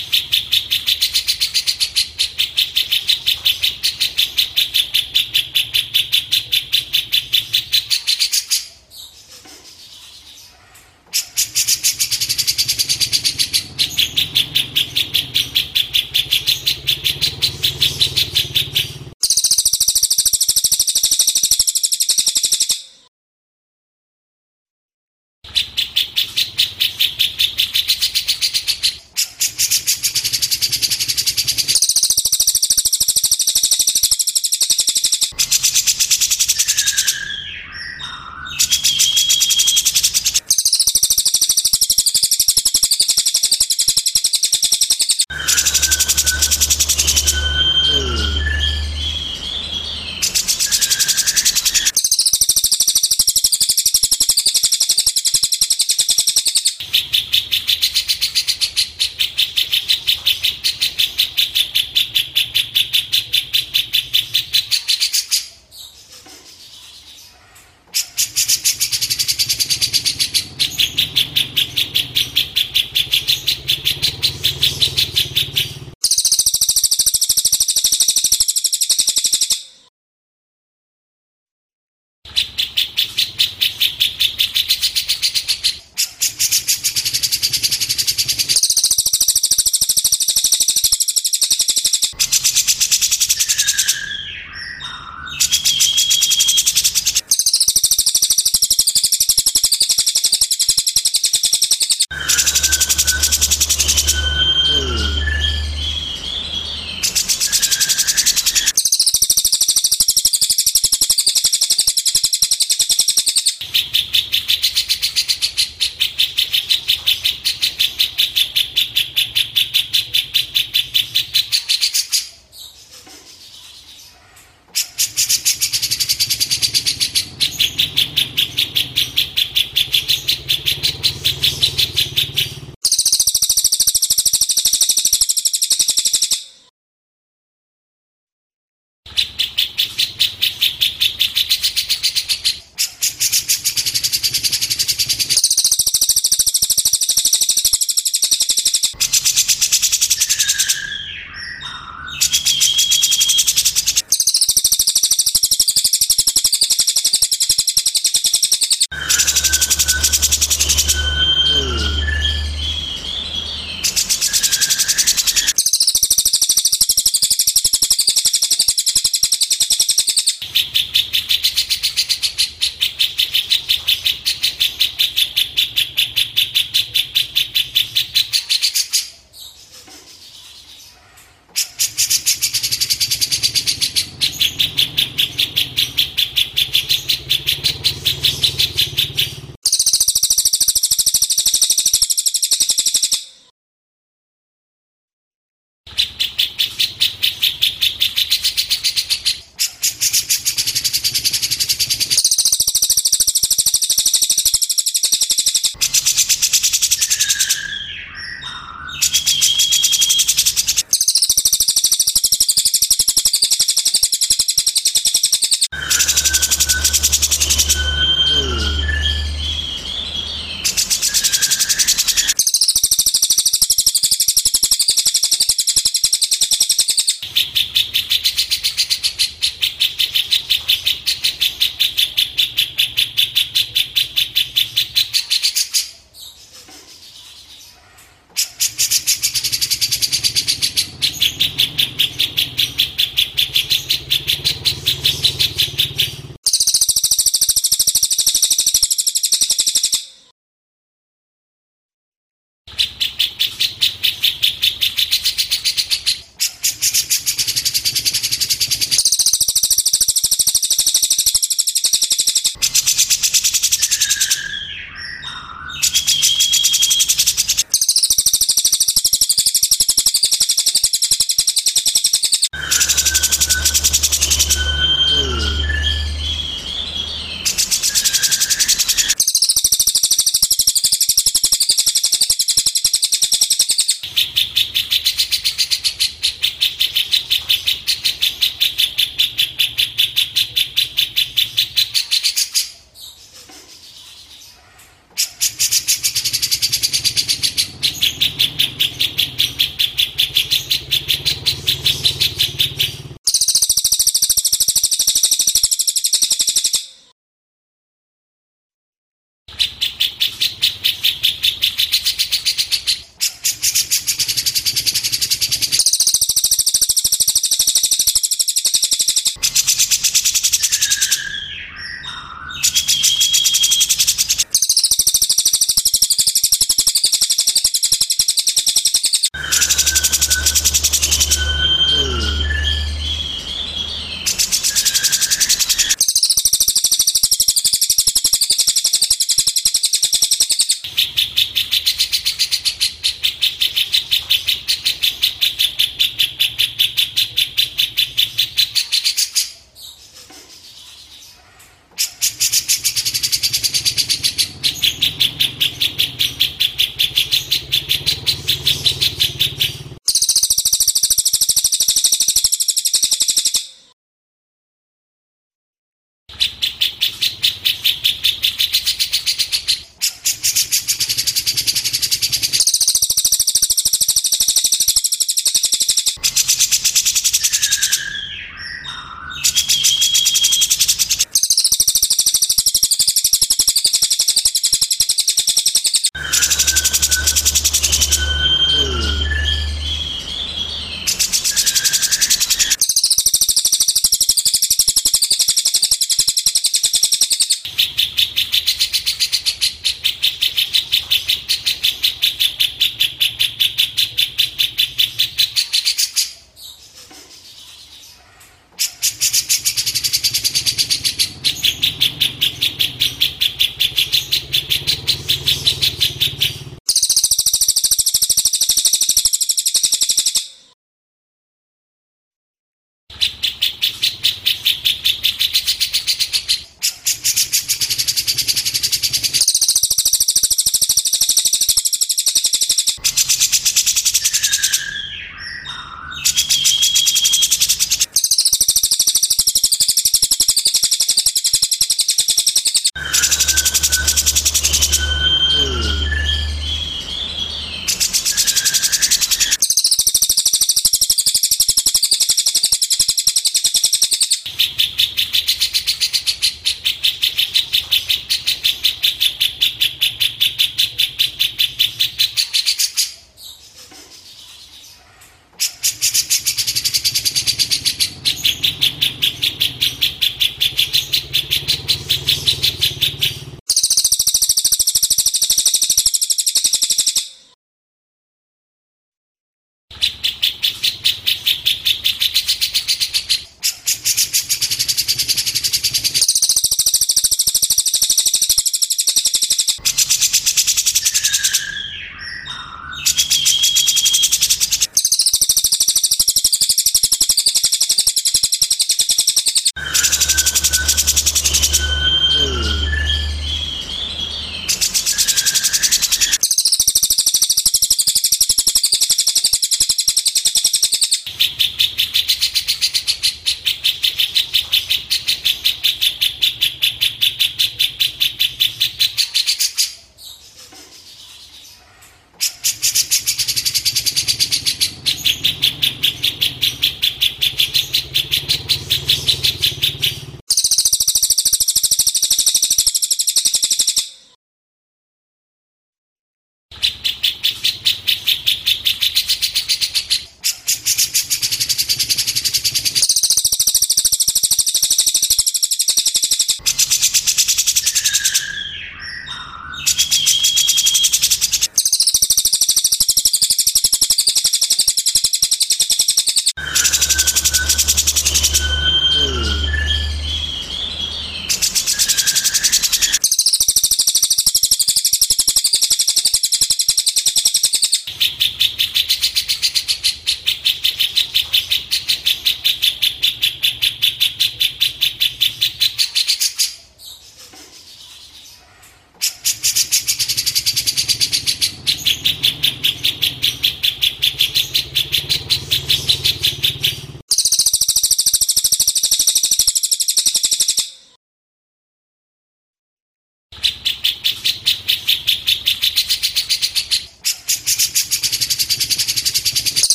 you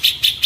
you